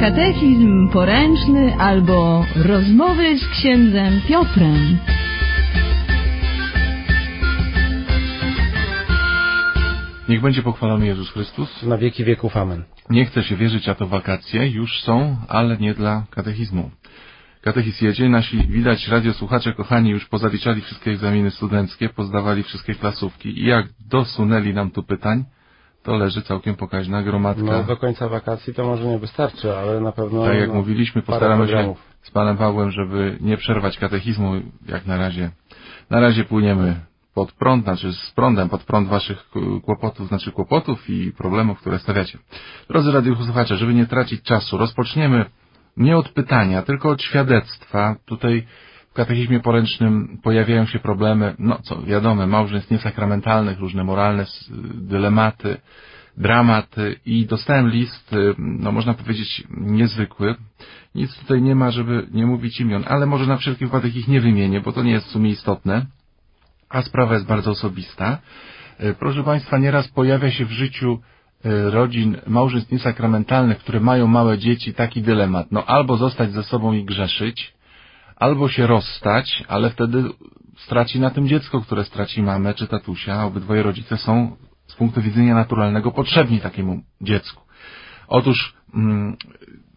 Katechizm poręczny albo rozmowy z księdzem Piotrem. Niech będzie pochwalony Jezus Chrystus. Na wieki wieków amen. Nie chce się wierzyć, a to wakacje już są, ale nie dla katechizmu. Katechizm jedzie, nasi widać radiosłuchacze kochani już pozaliczali wszystkie egzaminy studenckie, pozdawali wszystkie klasówki i jak dosunęli nam tu pytań, to leży całkiem pokaźna gromadka. No do końca wakacji to może nie wystarczy, ale na pewno... tak jak no, mówiliśmy, postaramy się z panem Pawłem, żeby nie przerwać katechizmu jak na razie. Na razie płyniemy pod prąd, znaczy z prądem pod prąd waszych kłopotów, znaczy kłopotów i problemów, które stawiacie. Drodzy radiosłuchacze, żeby nie tracić czasu, rozpoczniemy nie od pytania, tylko od świadectwa. Tutaj w katechizmie poręcznym pojawiają się problemy, no co wiadome, małżeństw niesakramentalnych, różne moralne dylematy, dramaty i dostałem list, no można powiedzieć niezwykły. Nic tutaj nie ma, żeby nie mówić imion, ale może na wszelki wypadek ich nie wymienię, bo to nie jest w sumie istotne, a sprawa jest bardzo osobista. Y, Proszę Państwa, nieraz pojawia się w życiu y, rodzin, małżeństw niesakramentalnych, które mają małe dzieci, taki dylemat. No albo zostać ze sobą i grzeszyć, albo się rozstać, ale wtedy straci na tym dziecko, które straci mamę czy tatusia. Obydwoje rodzice są z punktu widzenia naturalnego potrzebni takiemu dziecku. Otóż mm,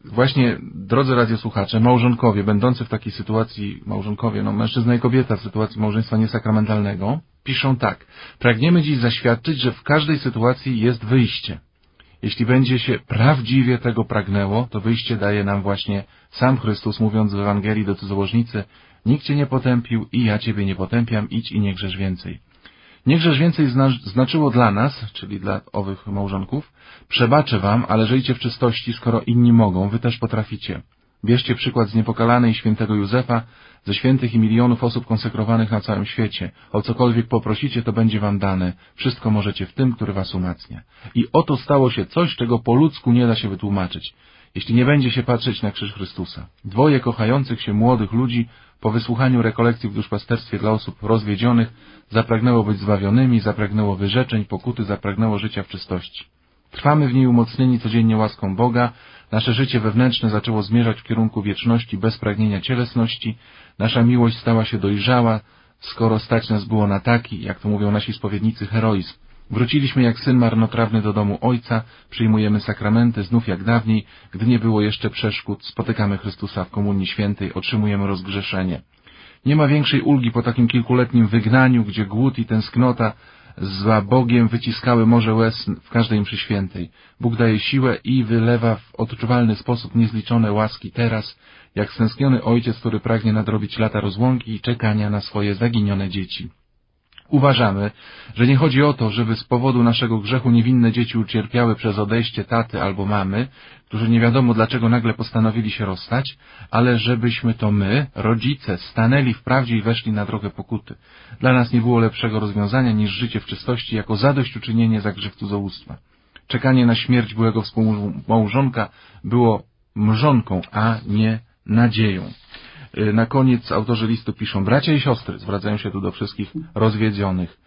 właśnie, drodzy radiosłuchacze, małżonkowie, będący w takiej sytuacji, małżonkowie, no mężczyzna i kobieta w sytuacji małżeństwa niesakramentalnego, piszą tak. Pragniemy dziś zaświadczyć, że w każdej sytuacji jest wyjście. Jeśli będzie się prawdziwie tego pragnęło, to wyjście daje nam właśnie sam Chrystus, mówiąc w Ewangelii do cudzołożnicy, nikt cię nie potępił i ja ciebie nie potępiam, idź i nie grzesz więcej. Nie grzesz więcej zna znaczyło dla nas, czyli dla owych małżonków, przebaczę wam, ale żyjcie w czystości, skoro inni mogą, wy też potraficie. Bierzcie przykład z niepokalanej świętego Józefa, ze świętych i milionów osób konsekrowanych na całym świecie. O cokolwiek poprosicie, to będzie wam dane. Wszystko możecie w tym, który was umacnia. I oto stało się coś, czego po ludzku nie da się wytłumaczyć. Jeśli nie będzie się patrzeć na krzyż Chrystusa. Dwoje kochających się młodych ludzi po wysłuchaniu rekolekcji w duszpasterstwie dla osób rozwiedzionych zapragnęło być zbawionymi, zapragnęło wyrzeczeń, pokuty, zapragnęło życia w czystości. Trwamy w niej umocnieni codziennie łaską Boga, nasze życie wewnętrzne zaczęło zmierzać w kierunku wieczności bez pragnienia cielesności, nasza miłość stała się dojrzała, skoro stać nas było na taki, jak to mówią nasi spowiednicy, heroizm. Wróciliśmy jak syn marnotrawny do domu Ojca, przyjmujemy sakramenty znów jak dawniej, gdy nie było jeszcze przeszkód, spotykamy Chrystusa w Komunii Świętej, otrzymujemy rozgrzeszenie. Nie ma większej ulgi po takim kilkuletnim wygnaniu, gdzie głód i tęsknota za Bogiem wyciskały morze łez w każdej mszy świętej. Bóg daje siłę i wylewa w odczuwalny sposób niezliczone łaski teraz, jak stęskniony ojciec, który pragnie nadrobić lata rozłąki i czekania na swoje zaginione dzieci. Uważamy, że nie chodzi o to, żeby z powodu naszego grzechu niewinne dzieci ucierpiały przez odejście taty albo mamy, którzy nie wiadomo dlaczego nagle postanowili się rozstać, ale żebyśmy to my, rodzice, stanęli w prawdzie i weszli na drogę pokuty. Dla nas nie było lepszego rozwiązania niż życie w czystości jako zadośćuczynienie za grzech cudzołóstwa. Czekanie na śmierć byłego współmałżonka było mrzonką, a nie nadzieją. Y, Na koniec autorzy listu piszą, bracia i siostry, zwracają się tu do wszystkich rozwiedzionych.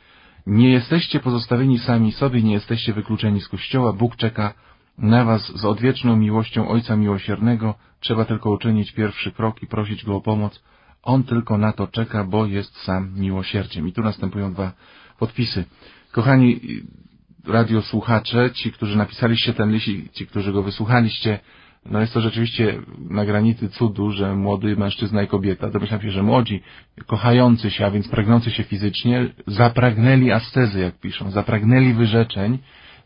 Nie jesteście pozostawieni sami sobie, nie jesteście wykluczeni z Kościoła. Bóg czeka na was z odwieczną miłością Ojca Miłosiernego. Trzeba tylko uczynić pierwszy krok i prosić Go o pomoc. On tylko na to czeka, bo jest sam miłosierdziem. I tu następują dwa podpisy. Kochani radiosłuchacze, ci, którzy napisaliście ten list i ci, którzy go wysłuchaliście, no jest to rzeczywiście na granicy cudu, że młody mężczyzna i kobieta, domyślam się, że młodzi, kochający się, a więc pragnący się fizycznie, zapragnęli ascezy, jak piszą, zapragnęli wyrzeczeń,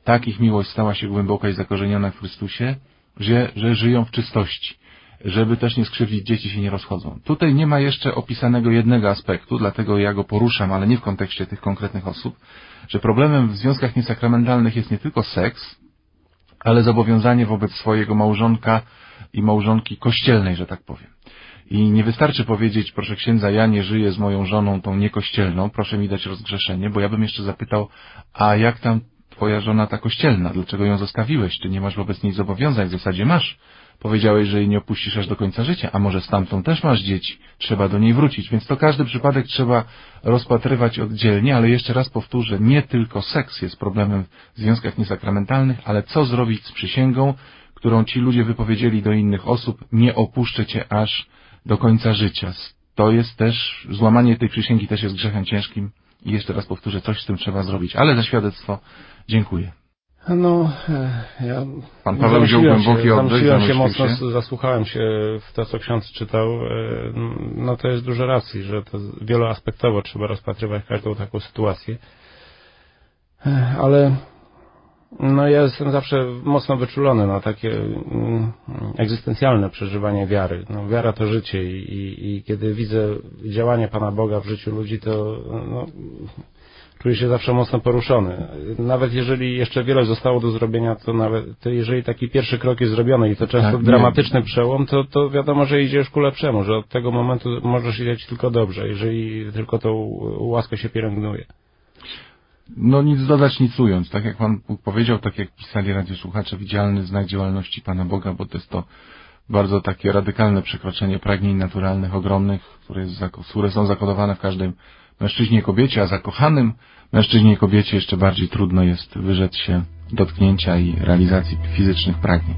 tak ich miłość stała się głęboka i zakorzeniona w Chrystusie, że, że żyją w czystości, żeby też nie skrzywdzić dzieci się nie rozchodzą. Tutaj nie ma jeszcze opisanego jednego aspektu, dlatego ja go poruszam, ale nie w kontekście tych konkretnych osób, że problemem w związkach niesakramentalnych jest nie tylko seks, ale zobowiązanie wobec swojego małżonka i małżonki kościelnej, że tak powiem. I nie wystarczy powiedzieć, proszę księdza, ja nie żyję z moją żoną tą niekościelną, proszę mi dać rozgrzeszenie, bo ja bym jeszcze zapytał, a jak tam twoja żona ta kościelna, dlaczego ją zostawiłeś, czy nie masz wobec niej zobowiązań, w zasadzie masz. Powiedziałeś, że jej nie opuścisz aż do końca życia, a może stamtąd też masz dzieci, trzeba do niej wrócić, więc to każdy przypadek trzeba rozpatrywać oddzielnie, ale jeszcze raz powtórzę, nie tylko seks jest problemem w związkach niesakramentalnych, ale co zrobić z przysięgą, którą ci ludzie wypowiedzieli do innych osób, nie opuszczę cię aż do końca życia. To jest też, złamanie tej przysięgi też jest grzechem ciężkim i jeszcze raz powtórzę, coś z tym trzeba zrobić. Ale za świadectwo dziękuję. No, e, ja Pan Paweł wziął głęboki się, oddech, zamyśliłem się mocno, się. zasłuchałem się w to, co ksiądz czytał. E, No to jest dużo racji, że to wieloaspektowo trzeba rozpatrywać każdą taką sytuację. E, Ale no ja jestem zawsze mocno wyczulony na takie mm, egzystencjalne przeżywanie wiary. No, wiara to życie i, i, i kiedy widzę działanie Pana Boga w życiu ludzi, to no, czuję się zawsze mocno poruszony. Nawet jeżeli jeszcze wiele zostało do zrobienia, to nawet to jeżeli taki pierwszy krok jest zrobiony i to często Tak, dramatyczny przełom, to, to wiadomo, że idzie już ku lepszemu, że od tego momentu możesz iść tylko dobrze, jeżeli tylko tą łaskę się pielęgnuje. No nic dodać, nic ująć. Tak jak Pan Bóg powiedział, tak jak pisali radiosłuchacze, widzialny znak działalności Pana Boga, bo to jest to bardzo takie radykalne przekroczenie pragnień naturalnych, ogromnych, które, jest, które są zakodowane w każdym mężczyźnie i kobiecie, a zakochanym mężczyźnie i kobiecie jeszcze bardziej trudno jest wyrzec się dotknięcia i realizacji fizycznych pragnień.